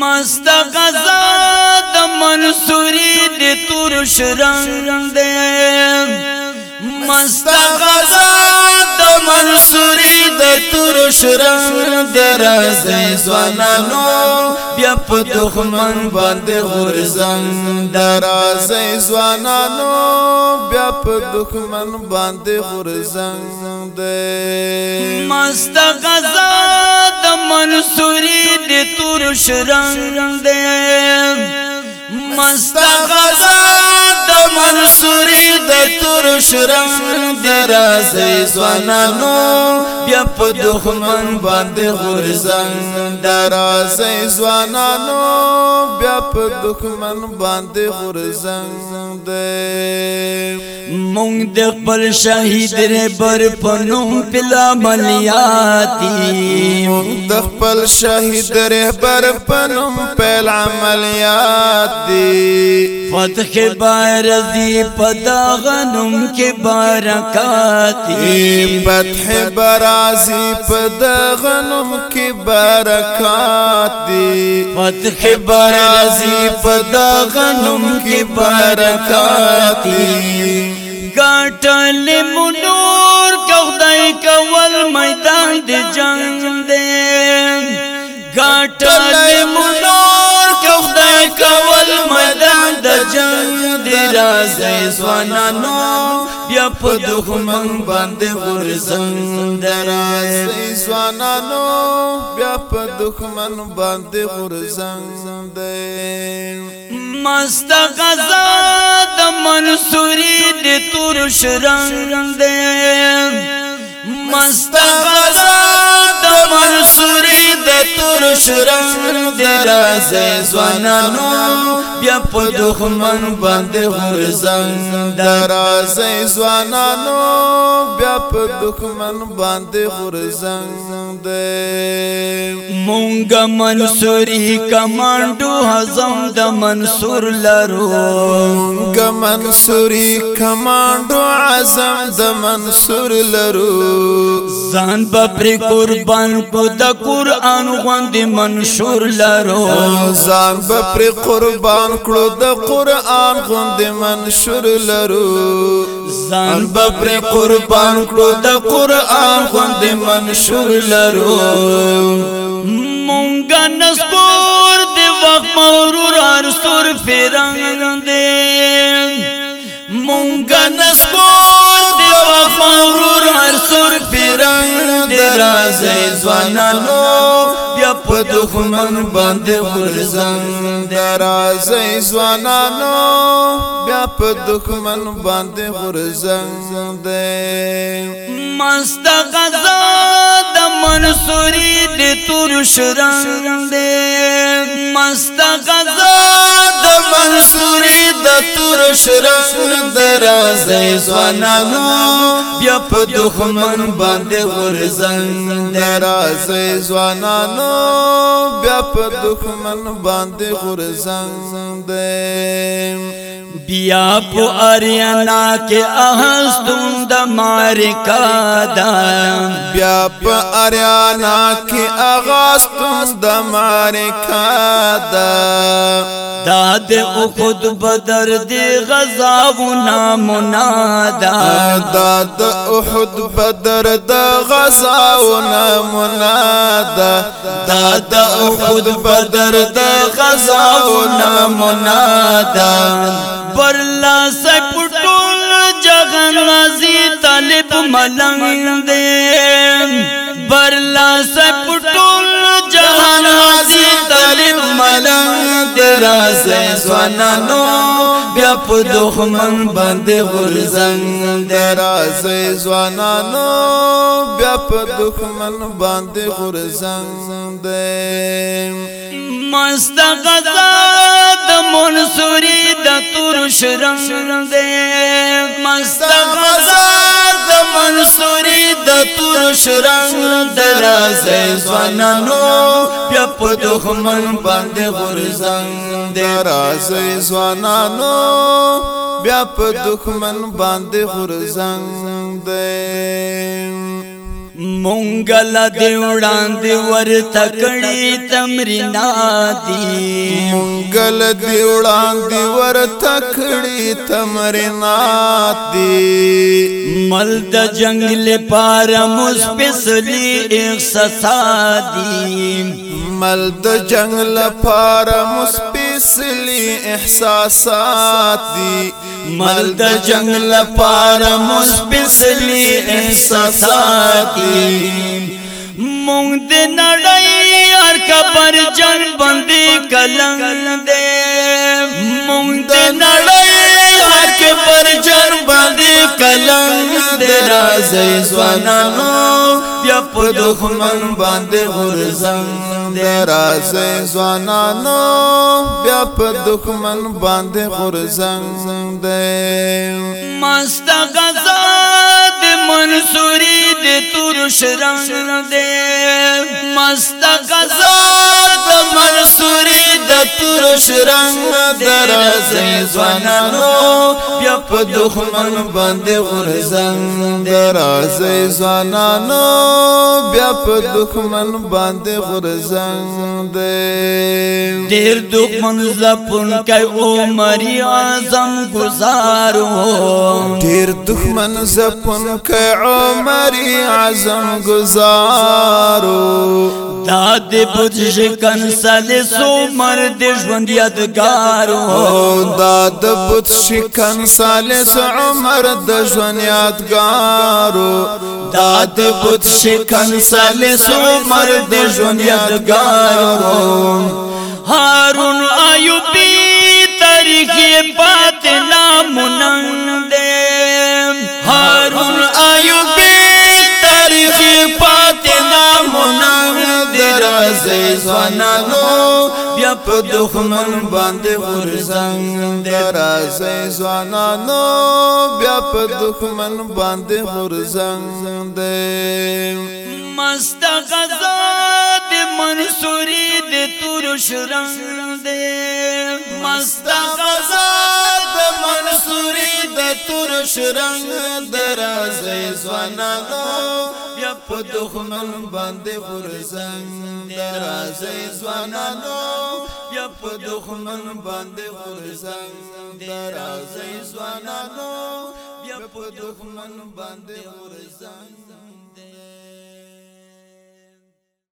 مست غزا د منصوري د تور شرنګ دې مست غزا د منصوري د تور شرنګ دې راځي ځوانانو بیا په دښمن باندې غورځنګ درازي ځوانانو بیا په دښمن باندې غورځنګ دې مست غزا د منصوري شرنگ دے مستا غزا دا منصوری دا شور شرم دراز زوانانو بیا په دښمن باندې غورځم دراز زوانانو بیا په دښمن باندې غورځم دې مونږ د خپل شهید ربر پنوم پلا ملیاتی مونږ د خپل شهید ربر پنوم پلا ملیاتی فتح بار رضی پدا غنو ان کے برکات بتح برازی پدغنم کی برکات بتح برازی پدغنم کی برکات گاٹل منور کودائی کول میدان دے جنگ دے گاٹل راځي سوانانو بیا په دښمن باندې غورځنګ راځي سوانانو بیا په دښمن باندې غورځنګ دی مست غزا د منصوري د تور شرنګ دی مست غزا مشران بیا راځي ځوانانو بیا په دښمن باندې غورځان درازي ځوانانو بیا په دښمن باندې غورځان دې مونږ منصوري کمانډو حزم د منصور لرو مونږ منصوري کمانډو اعظم د منصور لرو ځان به پر قربان کو د قران غوند منشور لرو ځان به پر قربان کړو د قران غوند منشور لرو ځان به پر قربان کړو د قران غوند منشور لرو مونږ نسکور دی وخت مرور ارسور فرنګ دی مونږ نسکور دی وخت مرور ځوانانو بیا په دښمن باندې غورځنګ درازي ځوانانو بیا په دښمن باندې غورځنګ دې مست غزا منصوری دی تور شرنگ دی مست غزا د منصوری د تور شرنگ دراز زوانانو بیا په دښمن باندې غرزنګ دراز زوانانو بیا په دښمن باندې غرزنګ دی بیا پو ارینا کې اهستون د مارکا دا بیا پو ارینا کې اهستون د مارکا دا داد او خود بدر دی غزا و نامنادا داد او خود بدر د غزا و نامنادا داد او خود بدر د غزا و نامنادا برلا سا پٹم جہن بازی دل تو ملنگ دے برلا پٹول جہن بازی طالب ملنگ دے دراصل وپ دکھ من بندے ہو سنگ دراصل سنانو وپ دکھ من بندے ہو سنگ دے مست غزا د منصوري د تور شرنګ دې مست غزا د منصوري د تور شرنګ درازې ځوانانو بیا په دښمن باندې غورځنګ درازې ځوانانو بیا په دښمن باندې غورځنګ دې مونګل دی وړاندې ورته کړي تمریناتی مونګل دی وړاندې ورته کړي تمریناتی مل د جنگل پار مسپسلی احساسادی مل د جنگل پار مسپسلی احساسات دی مرد جنگل پار مسپسلی احساسا کی مونگ دے نڑائی یار کا جن بندی کلنگ دے مونگ دے نڑائی یار کبر جن بندی کلنگ دے رازے زوانانو یا په دښمن باندې غورځنګ دراسه ځوانانو بیا په دښمن باندې غورځنګ دی مست غزا د منصوري د تور شرنګ دی مست غزا د منصوري د تور شرنګ دراسه ځوانانو بیا په دښمن باندې غورځنګ دراسه ځوانانو بیا په دښمن باندې غرزنګ دی ډیر دښمن زپن کای عمر اعظم گزارو ډیر دښمن زپن کای عمر اعظم گزارو دا دی بوجھ کن سالے سو مر دے ژوند یادگار او دا د بوجھ کن سالے سو عمر د ژوند یادگار دا د بوجھ کن سالے سو مر دے ژوند یادگار هارون ایوبی تاریخ پات نام نند زې زوانانو بیا په دښمن باندې غورځنګ درا زې زوانانو بیا په دښمن باندې غورځنګ دې مست غزا د منصوري د تور شرنګ دې مست غزا سوري د تور شرنګ درازې ځوانانو بیا په دښمن باندې غرزنګ درازې ځوانانو بیا په دښمن باندې غرزنګ درازې ځوانانو بیا په دښمن باندې غرزنګ